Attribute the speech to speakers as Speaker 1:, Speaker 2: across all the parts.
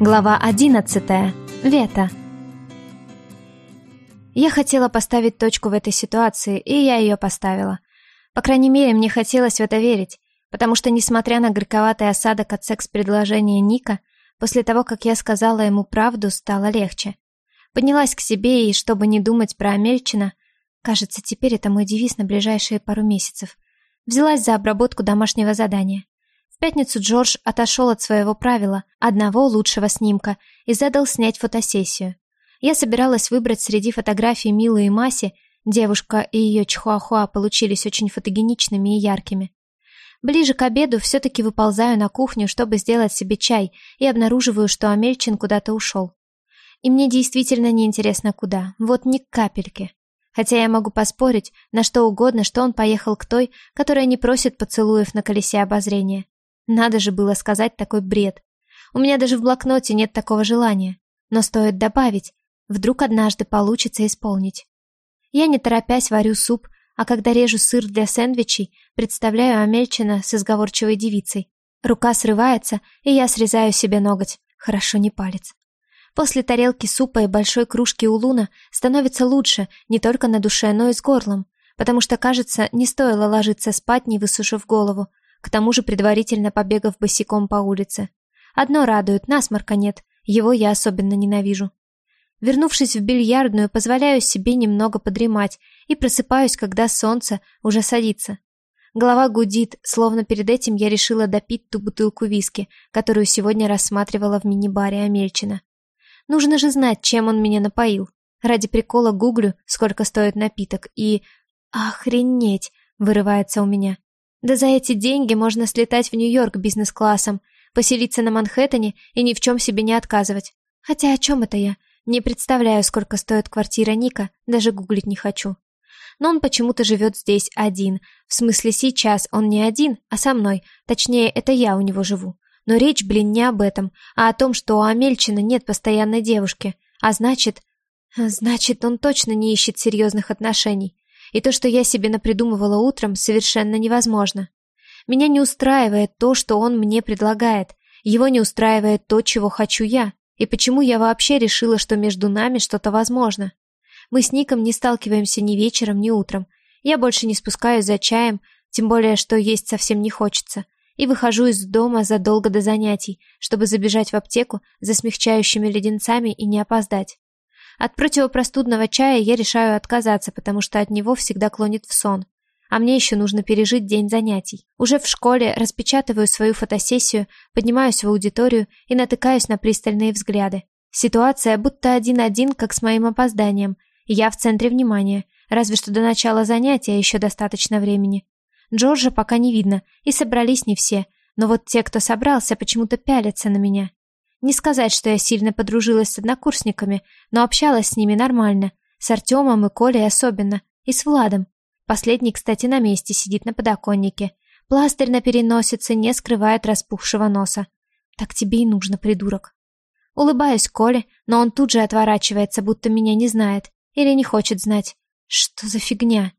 Speaker 1: Глава 11. Вета. Я хотела поставить точку в этой ситуации, и я ее поставила. По крайней мере, мне хотелось в это верить, потому что, несмотря на горьковатый осадок от секс-предложения Ника, после того, как я сказала ему правду, стало легче. Поднялась к себе и, чтобы не думать про Амельчина, кажется, теперь это мой девиз на ближайшие пару месяцев, взялась за обработку домашнего задания. Пятницу Джордж отошел от своего правила, одного лучшего снимка, и задал снять фотосессию. Я собиралась выбрать среди фотографий Милы и Маси, девушка и ее чихуахуа получились очень фотогеничными и яркими. Ближе к обеду все-таки выползаю на кухню, чтобы сделать себе чай, и обнаруживаю, что Амельчин куда-то ушел. И мне действительно неинтересно куда, вот ни капельки. Хотя я могу поспорить на что угодно, что он поехал к той, которая не просит поцелуев на колесе обозрения. Надо же было сказать такой бред. У меня даже в блокноте нет такого желания. Но стоит добавить, вдруг однажды получится исполнить. Я не торопясь варю суп, а когда режу сыр для сэндвичей, представляю Амельчина с изговорчивой девицей. Рука срывается, и я срезаю себе ноготь. Хорошо не палец. После тарелки супа и большой кружки у Луна становится лучше не только на душе, но и с горлом, потому что, кажется, не стоило ложиться спать, не высушив голову, к тому же предварительно побегав босиком по улице. Одно радует, насморка нет, его я особенно ненавижу. Вернувшись в бильярдную, позволяю себе немного подремать и просыпаюсь, когда солнце уже садится. Голова гудит, словно перед этим я решила допить ту бутылку виски, которую сегодня рассматривала в мини-баре Амельчина. Нужно же знать, чем он меня напоил. Ради прикола гуглю, сколько стоит напиток, и... Охренеть, вырывается у меня. Да за эти деньги можно слетать в Нью-Йорк бизнес-классом, поселиться на Манхэттене и ни в чем себе не отказывать. Хотя о чем это я? Не представляю, сколько стоит квартира Ника, даже гуглить не хочу. Но он почему-то живет здесь один. В смысле, сейчас он не один, а со мной. Точнее, это я у него живу. Но речь, блин, не об этом, а о том, что у Амельчина нет постоянной девушки. А значит... Значит, он точно не ищет серьезных отношений. И то, что я себе напридумывала утром, совершенно невозможно. Меня не устраивает то, что он мне предлагает. Его не устраивает то, чего хочу я. И почему я вообще решила, что между нами что-то возможно? Мы с Ником не сталкиваемся ни вечером, ни утром. Я больше не спускаюсь за чаем, тем более, что есть совсем не хочется. И выхожу из дома задолго до занятий, чтобы забежать в аптеку за смягчающими леденцами и не опоздать. От противопростудного чая я решаю отказаться, потому что от него всегда клонит в сон. А мне еще нужно пережить день занятий. Уже в школе распечатываю свою фотосессию, поднимаюсь в аудиторию и натыкаюсь на пристальные взгляды. Ситуация будто один-один, как с моим опозданием. Я в центре внимания, разве что до начала занятия еще достаточно времени. Джорджа пока не видно, и собрались не все, но вот те, кто собрался, почему-то пялятся на меня. Не сказать, что я сильно подружилась с однокурсниками, но общалась с ними нормально. С Артемом и Колей особенно. И с Владом. Последний, кстати, на месте сидит на подоконнике. Пластырь на переносице не скрывает распухшего носа. Так тебе и нужно, придурок. Улыбаюсь Коле, но он тут же отворачивается, будто меня не знает. Или не хочет знать. Что за фигня?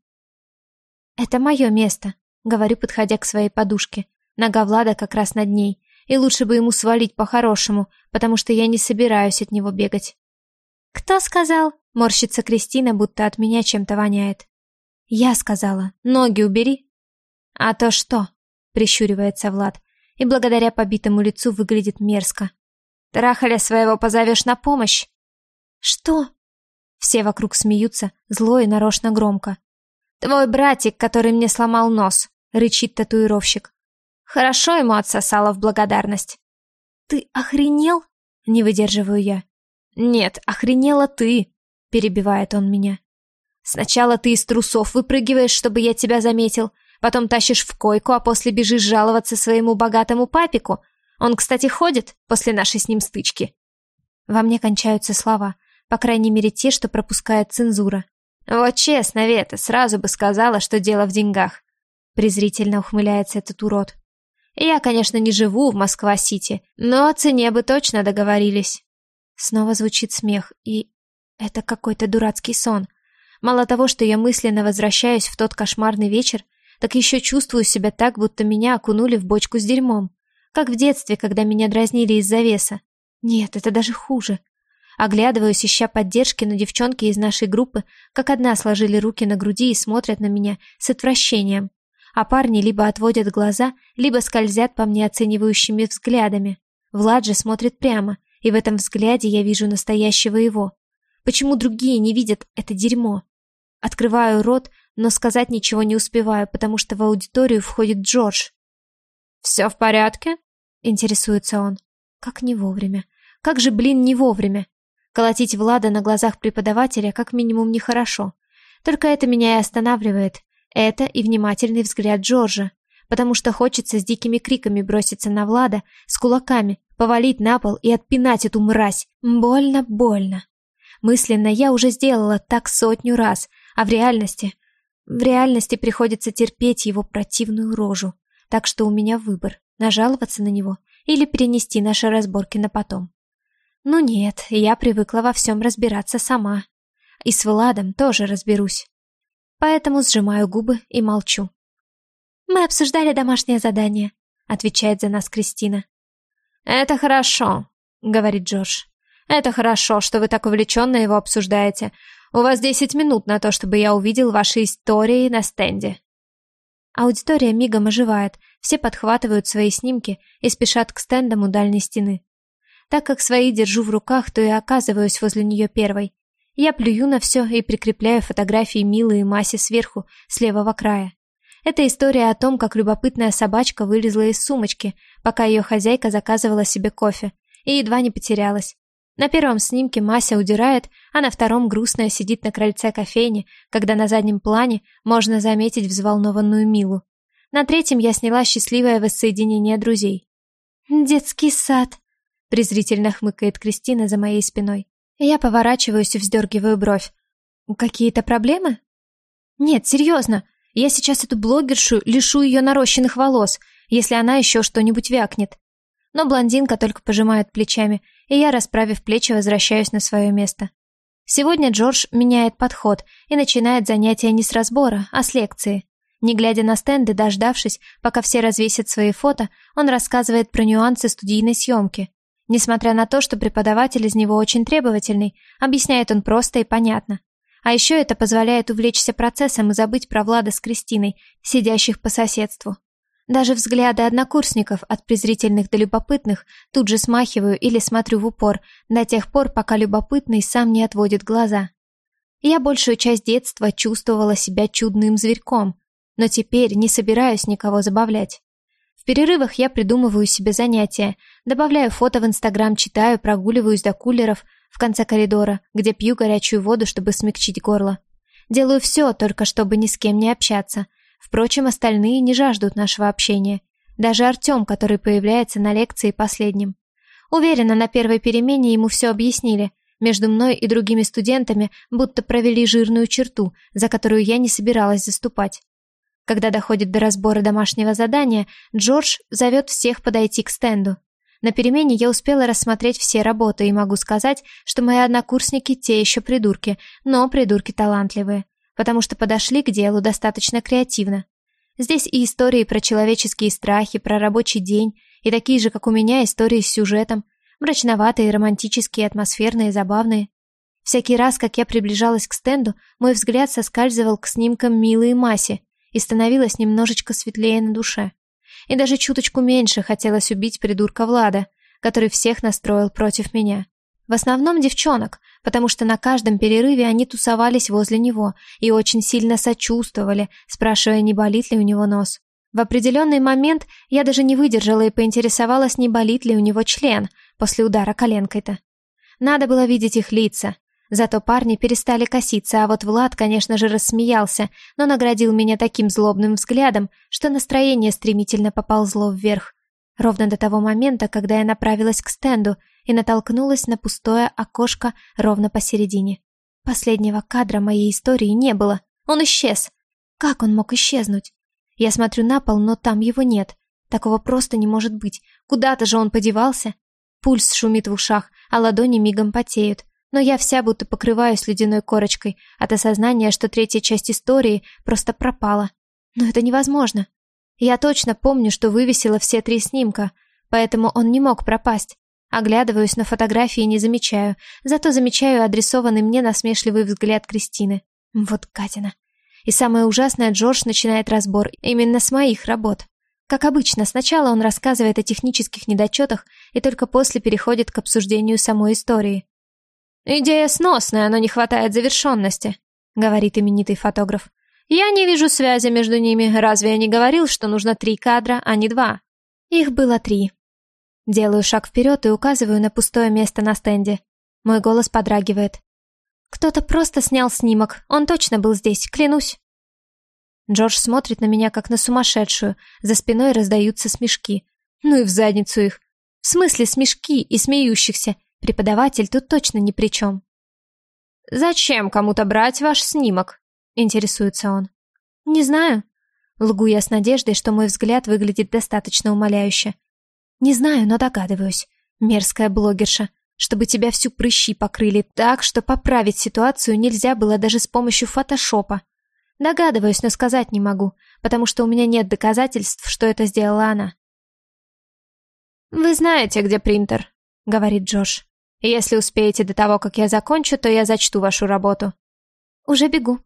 Speaker 1: Это мое место, говорю, подходя к своей подушке. Нога Влада как раз над ней и лучше бы ему свалить по-хорошему, потому что я не собираюсь от него бегать. «Кто сказал?» — морщится Кристина, будто от меня чем-то воняет. «Я сказала. Ноги убери». «А то что?» — прищуривается Влад, и благодаря побитому лицу выглядит мерзко. «Трахаля своего позовешь на помощь?» «Что?» Все вокруг смеются, зло и нарочно громко. «Твой братик, который мне сломал нос», — рычит татуировщик. Хорошо ему отсосала в благодарность. «Ты охренел?» — не выдерживаю я. «Нет, охренела ты!» — перебивает он меня. «Сначала ты из трусов выпрыгиваешь, чтобы я тебя заметил, потом тащишь в койку, а после бежишь жаловаться своему богатому папику. Он, кстати, ходит после нашей с ним стычки». Во мне кончаются слова, по крайней мере те, что пропускает цензура. «Вот честно, Вета, сразу бы сказала, что дело в деньгах», презрительно ухмыляется этот урод. Я, конечно, не живу в Москва-Сити, но о цене бы точно договорились. Снова звучит смех, и это какой-то дурацкий сон. Мало того, что я мысленно возвращаюсь в тот кошмарный вечер, так еще чувствую себя так, будто меня окунули в бочку с дерьмом. Как в детстве, когда меня дразнили из-за веса. Нет, это даже хуже. Оглядываюсь, ища поддержки, но девчонки из нашей группы как одна сложили руки на груди и смотрят на меня с отвращением. А парни либо отводят глаза, либо скользят по мне оценивающими взглядами. Влад же смотрит прямо, и в этом взгляде я вижу настоящего его. Почему другие не видят это дерьмо? Открываю рот, но сказать ничего не успеваю, потому что в аудиторию входит Джордж. «Все в порядке?» — интересуется он. Как не вовремя. Как же, блин, не вовремя. Колотить Влада на глазах преподавателя как минимум нехорошо. Только это меня и останавливает. Это и внимательный взгляд Джорджа. Потому что хочется с дикими криками броситься на Влада, с кулаками, повалить на пол и отпинать эту мразь. Больно, больно. Мысленно я уже сделала так сотню раз, а в реальности... В реальности приходится терпеть его противную рожу. Так что у меня выбор – нажаловаться на него или перенести наши разборки на потом. Ну нет, я привыкла во всем разбираться сама. И с Владом тоже разберусь. Поэтому сжимаю губы и молчу. «Мы обсуждали домашнее задание», — отвечает за нас Кристина. «Это хорошо», — говорит Джордж. «Это хорошо, что вы так увлеченно его обсуждаете. У вас десять минут на то, чтобы я увидел ваши истории на стенде». Аудитория мигом оживает, все подхватывают свои снимки и спешат к стендам у дальней стены. Так как свои держу в руках, то и оказываюсь возле нее первой. Я плюю на все и прикрепляю фотографии Милы и Маси сверху, с левого края. Это история о том, как любопытная собачка вылезла из сумочки, пока ее хозяйка заказывала себе кофе, и едва не потерялась. На первом снимке Мася удирает, а на втором грустная сидит на крыльце кофейни, когда на заднем плане можно заметить взволнованную Милу. На третьем я сняла счастливое воссоединение друзей. «Детский сад», — презрительно хмыкает Кристина за моей спиной. Я поворачиваюсь и вздергиваю бровь. «Какие-то проблемы?» «Нет, серьезно. Я сейчас эту блогершу лишу ее нарощенных волос, если она еще что-нибудь вякнет. Но блондинка только пожимает плечами, и я, расправив плечи, возвращаюсь на свое место. Сегодня Джордж меняет подход и начинает занятия не с разбора, а с лекции. Не глядя на стенды, дождавшись, пока все развесят свои фото, он рассказывает про нюансы студийной съемки. Несмотря на то, что преподаватель из него очень требовательный, объясняет он просто и понятно. А еще это позволяет увлечься процессом и забыть про Влада с Кристиной, сидящих по соседству. Даже взгляды однокурсников от презрительных до любопытных тут же смахиваю или смотрю в упор, до тех пор, пока любопытный сам не отводит глаза. Я большую часть детства чувствовала себя чудным зверьком, но теперь не собираюсь никого забавлять. В перерывах я придумываю себе занятия, добавляю фото в Инстаграм, читаю, прогуливаюсь до кулеров в конце коридора, где пью горячую воду, чтобы смягчить горло. Делаю все, только чтобы ни с кем не общаться – Впрочем, остальные не жаждут нашего общения. Даже Артем, который появляется на лекции последним. Уверена, на первой перемене ему все объяснили. Между мной и другими студентами будто провели жирную черту, за которую я не собиралась заступать. Когда доходит до разбора домашнего задания, Джордж зовет всех подойти к стенду. На перемене я успела рассмотреть все работы и могу сказать, что мои однокурсники те еще придурки, но придурки талантливые потому что подошли к делу достаточно креативно. Здесь и истории про человеческие страхи, про рабочий день, и такие же, как у меня, истории с сюжетом, мрачноватые, романтические, атмосферные, забавные. Всякий раз, как я приближалась к стенду, мой взгляд соскальзывал к снимкам Милы и Маси, и становилось немножечко светлее на душе. И даже чуточку меньше хотелось убить придурка Влада, который всех настроил против меня. В основном девчонок, потому что на каждом перерыве они тусовались возле него и очень сильно сочувствовали, спрашивая, не болит ли у него нос. В определенный момент я даже не выдержала и поинтересовалась, не болит ли у него член после удара коленкой-то. Надо было видеть их лица. Зато парни перестали коситься, а вот Влад, конечно же, рассмеялся, но наградил меня таким злобным взглядом, что настроение стремительно поползло вверх. Ровно до того момента, когда я направилась к стенду и натолкнулась на пустое окошко ровно посередине. Последнего кадра моей истории не было. Он исчез. Как он мог исчезнуть? Я смотрю на пол, но там его нет. Такого просто не может быть. Куда-то же он подевался. Пульс шумит в ушах, а ладони мигом потеют. Но я вся будто покрываюсь ледяной корочкой от осознания, что третья часть истории просто пропала. Но это невозможно. Я точно помню, что вывесила все три снимка, поэтому он не мог пропасть. Оглядываюсь на фотографии и не замечаю, зато замечаю адресованный мне насмешливый взгляд Кристины. Вот Катина. И самое ужасное, Джордж начинает разбор именно с моих работ. Как обычно, сначала он рассказывает о технических недочетах и только после переходит к обсуждению самой истории. «Идея сносная, но не хватает завершенности», — говорит именитый фотограф. «Я не вижу связи между ними. Разве я не говорил, что нужно три кадра, а не два?» Их было три. Делаю шаг вперед и указываю на пустое место на стенде. Мой голос подрагивает. Кто-то просто снял снимок. Он точно был здесь, клянусь. Джордж смотрит на меня, как на сумасшедшую. За спиной раздаются смешки. Ну и в задницу их. В смысле смешки и смеющихся. Преподаватель тут точно ни при чем. «Зачем кому-то брать ваш снимок?» — интересуется он. «Не знаю». Лгу я с надеждой, что мой взгляд выглядит достаточно умоляюще. «Не знаю, но догадываюсь. Мерзкая блогерша. Чтобы тебя всю прыщи покрыли так, что поправить ситуацию нельзя было даже с помощью фотошопа. Догадываюсь, но сказать не могу, потому что у меня нет доказательств, что это сделала она. «Вы знаете, где принтер», — говорит Джош. «Если успеете до того, как я закончу, то я зачту вашу работу». «Уже бегу».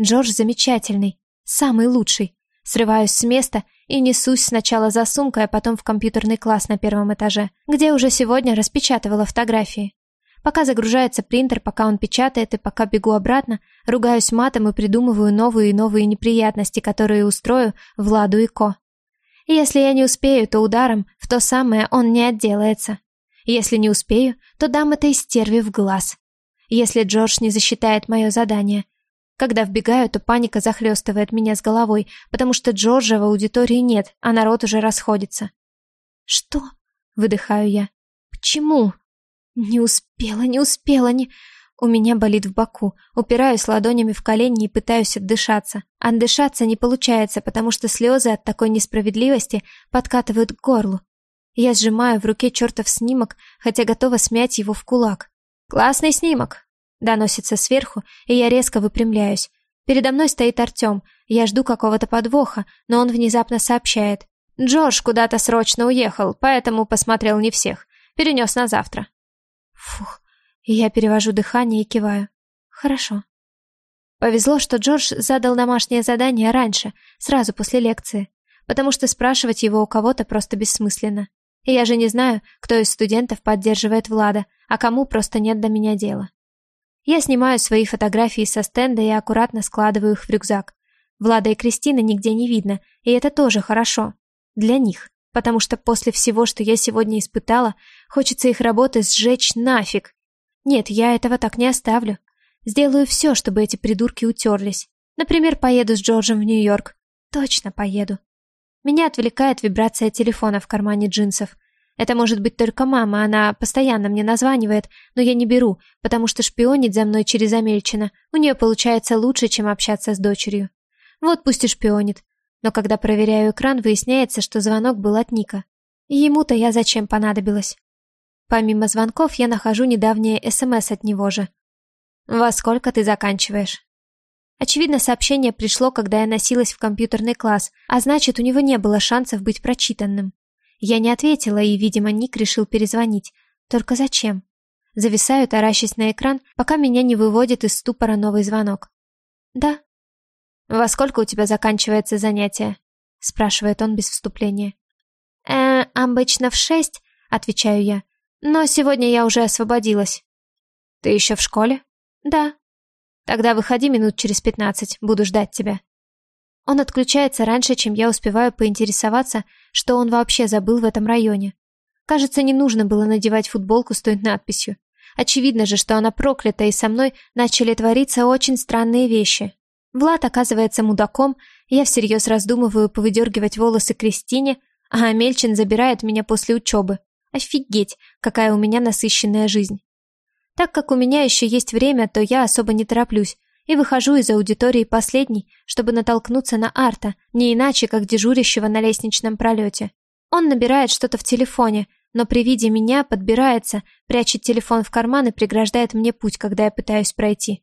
Speaker 1: Джордж замечательный, самый лучший. Срываюсь с места и несусь сначала за сумкой, а потом в компьютерный класс на первом этаже, где уже сегодня распечатывала фотографии. Пока загружается принтер, пока он печатает и пока бегу обратно, ругаюсь матом и придумываю новые и новые неприятности, которые устрою Владу и Ко. Если я не успею, то ударом в то самое он не отделается. Если не успею, то дам этой стерве в глаз. Если Джордж не засчитает мое задание. Когда вбегаю, то паника захлестывает меня с головой, потому что Джорджа в аудитории нет, а народ уже расходится. «Что?» — выдыхаю я. «Почему?» Не успела, не успела, не... У меня болит в боку. Упираюсь ладонями в колени и пытаюсь отдышаться. Отдышаться не получается, потому что слезы от такой несправедливости подкатывают к горлу. Я сжимаю в руке чертов снимок, хотя готова смять его в кулак. «Классный снимок!» Доносится сверху, и я резко выпрямляюсь. Передо мной стоит Артем. Я жду какого-то подвоха, но он внезапно сообщает. «Джордж куда-то срочно уехал, поэтому посмотрел не всех. Перенес на завтра». Фух, я перевожу дыхание и киваю. Хорошо. Повезло, что Джордж задал домашнее задание раньше, сразу после лекции, потому что спрашивать его у кого-то просто бессмысленно. Я же не знаю, кто из студентов поддерживает Влада, а кому просто нет до меня дела. Я снимаю свои фотографии со стенда и аккуратно складываю их в рюкзак. Влада и Кристины нигде не видно, и это тоже хорошо. Для них потому что после всего, что я сегодня испытала, хочется их работы сжечь нафиг. Нет, я этого так не оставлю. Сделаю все, чтобы эти придурки утерлись. Например, поеду с Джорджем в Нью-Йорк. Точно поеду. Меня отвлекает вибрация телефона в кармане джинсов. Это может быть только мама, она постоянно мне названивает, но я не беру, потому что шпионить за мной через Амельчина у нее получается лучше, чем общаться с дочерью. Вот пусть и шпионит. Но когда проверяю экран, выясняется, что звонок был от Ника. ему-то я зачем понадобилась? Помимо звонков, я нахожу недавнее СМС от него же. «Во сколько ты заканчиваешь?» Очевидно, сообщение пришло, когда я носилась в компьютерный класс, а значит, у него не было шансов быть прочитанным. Я не ответила, и, видимо, Ник решил перезвонить. Только зачем? Зависаю, таращась на экран, пока меня не выводит из ступора новый звонок. «Да», «Во сколько у тебя заканчивается занятие?» — спрашивает он без вступления. «Э, обычно в шесть», — отвечаю я. «Но сегодня я уже освободилась». «Ты еще в школе?» «Да». «Тогда выходи минут через пятнадцать, буду ждать тебя». Он отключается раньше, чем я успеваю поинтересоваться, что он вообще забыл в этом районе. Кажется, не нужно было надевать футболку с той надписью. Очевидно же, что она проклята, и со мной начали твориться очень странные вещи. Влад оказывается мудаком, я всерьез раздумываю повыдергивать волосы Кристине, а Амельчин забирает меня после учебы. Офигеть, какая у меня насыщенная жизнь. Так как у меня еще есть время, то я особо не тороплюсь и выхожу из аудитории последней, чтобы натолкнуться на Арта, не иначе, как дежурящего на лестничном пролете. Он набирает что-то в телефоне, но при виде меня подбирается, прячет телефон в карман и преграждает мне путь, когда я пытаюсь пройти.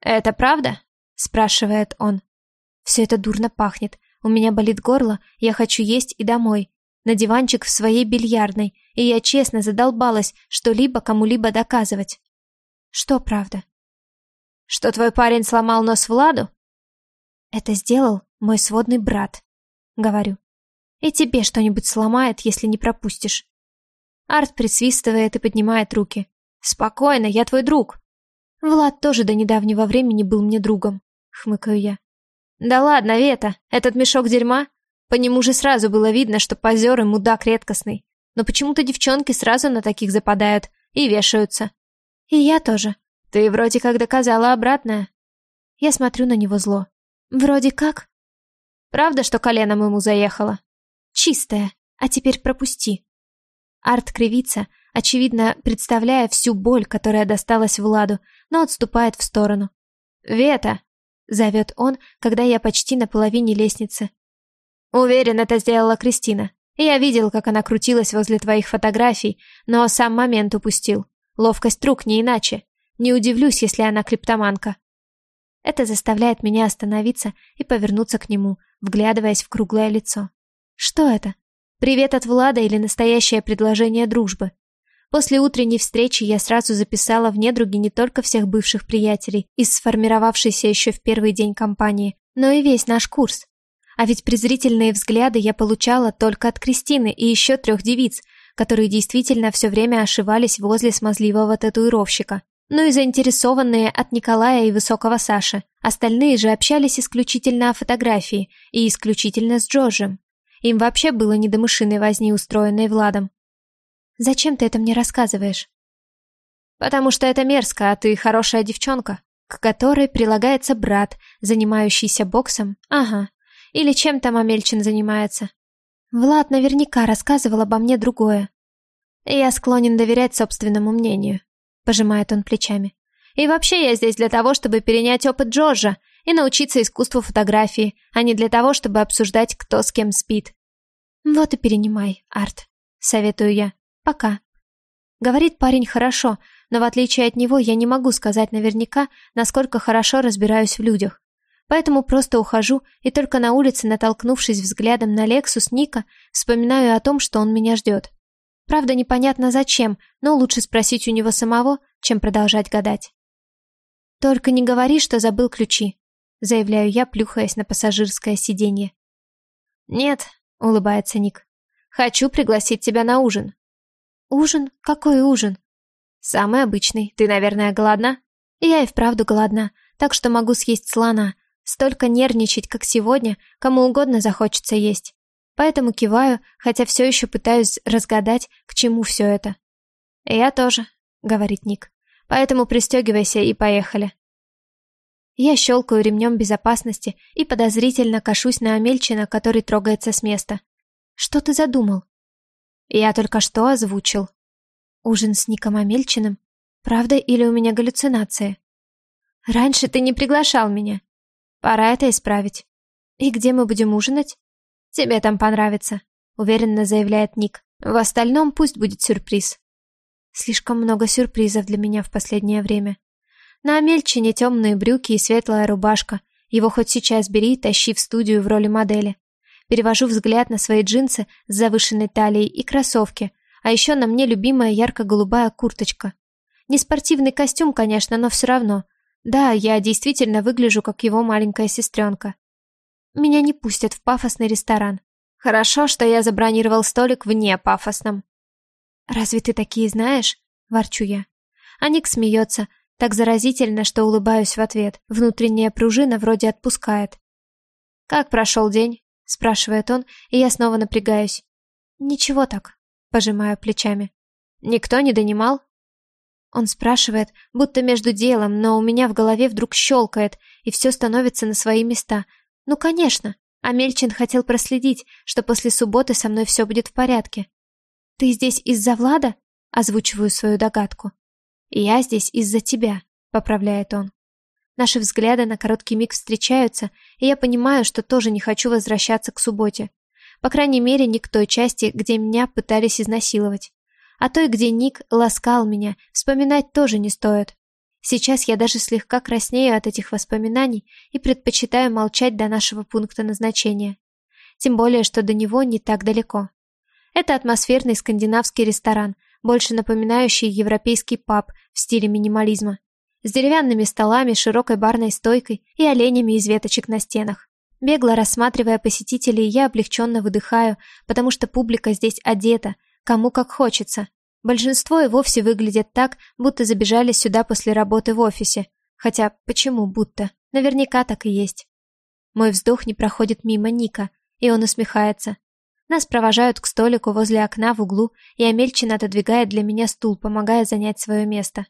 Speaker 1: «Это правда?» спрашивает он. Все это дурно пахнет. У меня болит горло, я хочу есть и домой. На диванчик в своей бильярдной, и я честно задолбалась что-либо кому-либо доказывать. Что правда? Что твой парень сломал нос Владу? Это сделал мой сводный брат, говорю. И тебе что-нибудь сломает, если не пропустишь. Арт присвистывает и поднимает руки. Спокойно, я твой друг. Влад тоже до недавнего времени был мне другом, хмыкаю я. Да ладно, Вета, этот мешок дерьма? По нему же сразу было видно, что позер и мудак редкостный. Но почему-то девчонки сразу на таких западают и вешаются. И я тоже. Ты вроде как доказала обратное. Я смотрю на него зло. Вроде как. Правда, что коленом ему заехала? Чистая. А теперь пропусти. Арт кривится, очевидно, представляя всю боль, которая досталась Владу, но отступает в сторону. «Вета!» — зовет он, когда я почти на половине лестницы. «Уверен, это сделала Кристина. Я видел, как она крутилась возле твоих фотографий, но сам момент упустил. Ловкость рук не иначе. Не удивлюсь, если она клептоманка». Это заставляет меня остановиться и повернуться к нему, вглядываясь в круглое лицо. «Что это?» Привет от Влада или настоящее предложение дружбы? После утренней встречи я сразу записала в недруги не только всех бывших приятелей из сформировавшейся еще в первый день компании, но и весь наш курс. А ведь презрительные взгляды я получала только от Кристины и еще трех девиц, которые действительно все время ошивались возле смазливого татуировщика. Ну и заинтересованные от Николая и Высокого Саши. Остальные же общались исключительно о фотографии и исключительно с Джорджем. Им вообще было не до мышиной возни, устроенной Владом. «Зачем ты это мне рассказываешь?» «Потому что это мерзко, а ты хорошая девчонка, к которой прилагается брат, занимающийся боксом. Ага. Или чем там Амельчин занимается?» Влад наверняка рассказывал обо мне другое. «Я склонен доверять собственному мнению», — пожимает он плечами. «И вообще я здесь для того, чтобы перенять опыт Джорджа и научиться искусству фотографии, а не для того, чтобы обсуждать, кто с кем спит. Вот и перенимай, Арт, советую я. Пока. Говорит парень хорошо, но в отличие от него я не могу сказать наверняка, насколько хорошо разбираюсь в людях. Поэтому просто ухожу и только на улице, натолкнувшись взглядом на Лексус Ника, вспоминаю о том, что он меня ждет. Правда, непонятно зачем, но лучше спросить у него самого, чем продолжать гадать. Только не говори, что забыл ключи заявляю я, плюхаясь на пассажирское сиденье. «Нет», — улыбается Ник. «Хочу пригласить тебя на ужин». «Ужин? Какой ужин?» «Самый обычный. Ты, наверное, голодна?» «Я и вправду голодна, так что могу съесть слона. Столько нервничать, как сегодня, кому угодно захочется есть. Поэтому киваю, хотя все еще пытаюсь разгадать, к чему все это». «Я тоже», — говорит Ник. «Поэтому пристегивайся и поехали». Я щелкаю ремнем безопасности и подозрительно кашусь на Амельчина, который трогается с места. «Что ты задумал?» «Я только что озвучил». «Ужин с Ником Амельчиным? Правда или у меня галлюцинации?» «Раньше ты не приглашал меня. Пора это исправить. И где мы будем ужинать?» «Тебе там понравится», — уверенно заявляет Ник. «В остальном пусть будет сюрприз». Слишком много сюрпризов для меня в последнее время. На Амельчине темные брюки и светлая рубашка. Его хоть сейчас бери и тащи в студию в роли модели. Перевожу взгляд на свои джинсы с завышенной талией и кроссовки, а еще на мне любимая ярко-голубая курточка. Не спортивный костюм, конечно, но все равно. Да, я действительно выгляжу, как его маленькая сестренка. Меня не пустят в пафосный ресторан. Хорошо, что я забронировал столик вне пафосном. «Разве ты такие знаешь?» – ворчу я. Аник смеется, так заразительно, что улыбаюсь в ответ. Внутренняя пружина вроде отпускает. «Как прошел день?» – спрашивает он, и я снова напрягаюсь. «Ничего так», – пожимаю плечами. «Никто не донимал?» Он спрашивает, будто между делом, но у меня в голове вдруг щелкает, и все становится на свои места. Ну, конечно, Амельчин хотел проследить, что после субботы со мной все будет в порядке. «Ты здесь из-за Влада?» – озвучиваю свою догадку. «Я здесь из-за тебя», — поправляет он. Наши взгляды на короткий миг встречаются, и я понимаю, что тоже не хочу возвращаться к субботе. По крайней мере, не к той части, где меня пытались изнасиловать. А той, где Ник ласкал меня, вспоминать тоже не стоит. Сейчас я даже слегка краснею от этих воспоминаний и предпочитаю молчать до нашего пункта назначения. Тем более, что до него не так далеко. Это атмосферный скандинавский ресторан, больше напоминающий европейский паб в стиле минимализма. С деревянными столами, широкой барной стойкой и оленями из веточек на стенах. Бегло рассматривая посетителей, я облегченно выдыхаю, потому что публика здесь одета, кому как хочется. Большинство и вовсе выглядят так, будто забежали сюда после работы в офисе. Хотя, почему будто? Наверняка так и есть. Мой вздох не проходит мимо Ника, и он усмехается. Нас провожают к столику возле окна в углу, и Амельчин отодвигает для меня стул, помогая занять свое место.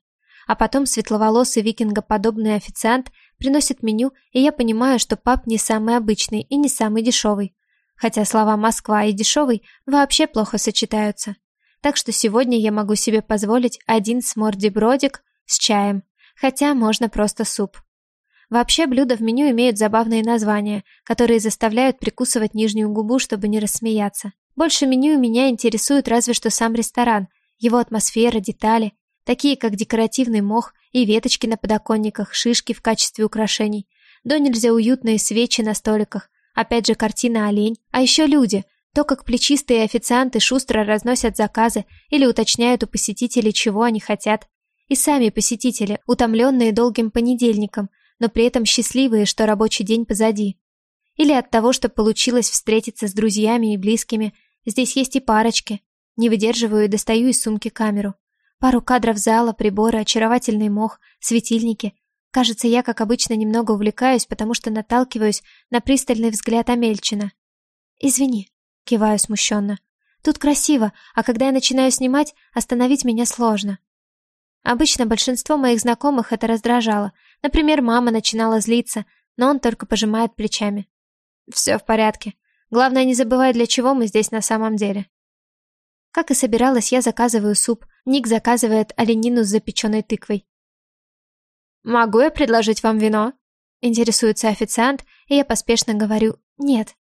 Speaker 1: А потом светловолосый викингоподобный официант приносит меню, и я понимаю, что паб не самый обычный и не самый дешевый. Хотя слова «Москва» и «дешевый» вообще плохо сочетаются. Так что сегодня я могу себе позволить один сморди-бродик с чаем, хотя можно просто суп. Вообще блюда в меню имеют забавные названия, которые заставляют прикусывать нижнюю губу, чтобы не рассмеяться. Больше меню меня интересует разве что сам ресторан, его атмосфера, детали, такие как декоративный мох и веточки на подоконниках, шишки в качестве украшений, до нельзя уютные свечи на столиках, опять же картина олень, а еще люди, то, как плечистые официанты шустро разносят заказы или уточняют у посетителей, чего они хотят. И сами посетители, утомленные долгим понедельником, но при этом счастливые, что рабочий день позади. Или от того, что получилось встретиться с друзьями и близкими. Здесь есть и парочки. Не выдерживаю и достаю из сумки камеру. Пару кадров зала, приборы, очаровательный мох, светильники. Кажется, я, как обычно, немного увлекаюсь, потому что наталкиваюсь на пристальный взгляд Амельчина. «Извини», — киваю смущенно. «Тут красиво, а когда я начинаю снимать, остановить меня сложно». Обычно большинство моих знакомых это раздражало. Например, мама начинала злиться, но он только пожимает плечами. Все в порядке. Главное, не забывай, для чего мы здесь на самом деле. Как и собиралась, я заказываю суп. Ник заказывает оленину с запеченной тыквой. «Могу я предложить вам вино?» Интересуется официант, и я поспешно говорю «нет».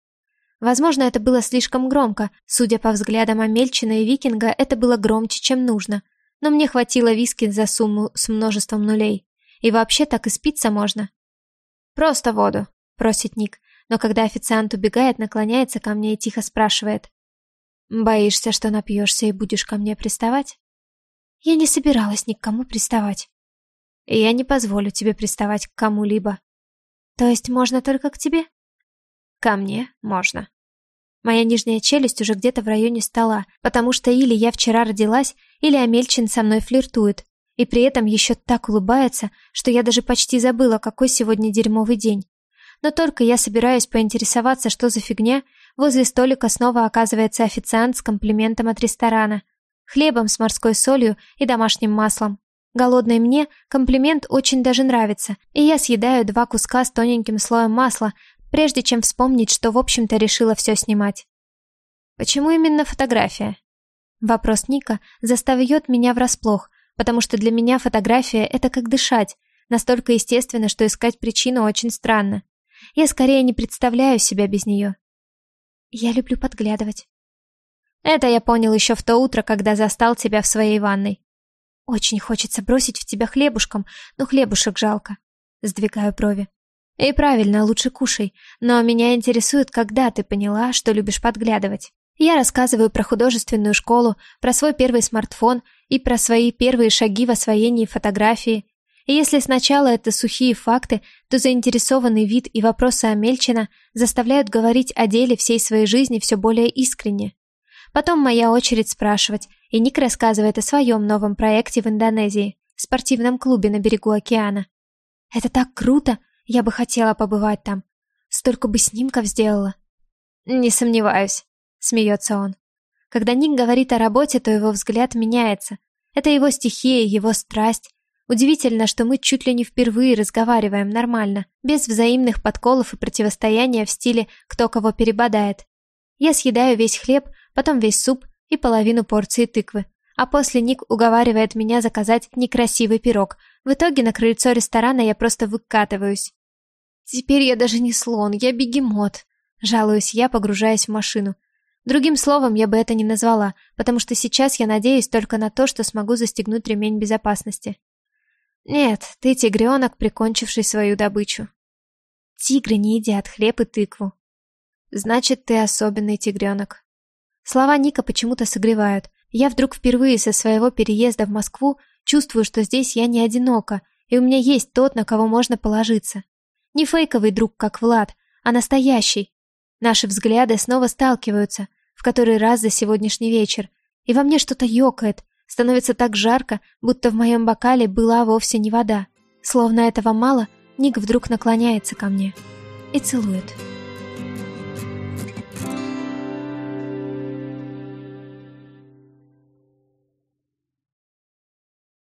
Speaker 1: Возможно, это было слишком громко. Судя по взглядам Амельчина и Викинга, это было громче, чем нужно но мне хватило виски за сумму с множеством нулей. И вообще так и спиться можно. «Просто воду», — просит Ник, но когда официант убегает, наклоняется ко мне и тихо спрашивает. «Боишься, что напьешься и будешь ко мне приставать?» Я не собиралась ни к кому приставать. И я не позволю тебе приставать к кому-либо. То есть можно только к тебе? Ко мне можно. Моя нижняя челюсть уже где-то в районе стола, потому что или я вчера родилась, или Амельчин со мной флиртует. И при этом еще так улыбается, что я даже почти забыла, какой сегодня дерьмовый день. Но только я собираюсь поинтересоваться, что за фигня, возле столика снова оказывается официант с комплиментом от ресторана. Хлебом с морской солью и домашним маслом. Голодной мне комплимент очень даже нравится, и я съедаю два куска с тоненьким слоем масла, прежде чем вспомнить, что в общем-то решила все снимать. Почему именно фотография? Вопрос Ника заставит меня врасплох, потому что для меня фотография — это как дышать, настолько естественно, что искать причину очень странно. Я скорее не представляю себя без нее. Я люблю подглядывать. Это я понял еще в то утро, когда застал тебя в своей ванной. Очень хочется бросить в тебя хлебушком, но хлебушек жалко. Сдвигаю брови. И правильно, лучше кушай. Но меня интересует, когда ты поняла, что любишь подглядывать. Я рассказываю про художественную школу, про свой первый смартфон и про свои первые шаги в освоении фотографии. И если сначала это сухие факты, то заинтересованный вид и вопросы Амельчина заставляют говорить о деле всей своей жизни все более искренне. Потом моя очередь спрашивать, и Ник рассказывает о своем новом проекте в Индонезии, спортивном клубе на берегу океана. «Это так круто!» Я бы хотела побывать там. Столько бы снимков сделала. Не сомневаюсь, смеется он. Когда Ник говорит о работе, то его взгляд меняется. Это его стихия, его страсть. Удивительно, что мы чуть ли не впервые разговариваем нормально, без взаимных подколов и противостояния в стиле «кто кого перебодает». Я съедаю весь хлеб, потом весь суп и половину порции тыквы. А после Ник уговаривает меня заказать некрасивый пирог. В итоге на крыльцо ресторана я просто выкатываюсь. Теперь я даже не слон, я бегемот. Жалуюсь я, погружаясь в машину. Другим словом я бы это не назвала, потому что сейчас я надеюсь только на то, что смогу застегнуть ремень безопасности. Нет, ты тигренок, прикончивший свою добычу. Тигры не едят хлеб и тыкву. Значит, ты особенный тигренок. Слова Ника почему-то согревают. Я вдруг впервые со своего переезда в Москву чувствую, что здесь я не одинока, и у меня есть тот, на кого можно положиться. Не фейковый друг, как Влад, а настоящий. Наши взгляды снова сталкиваются, в который раз за сегодняшний вечер, и во мне что-то ёкает, становится так жарко, будто в моем бокале была вовсе не вода. Словно этого мало, Ник вдруг наклоняется ко мне и целует.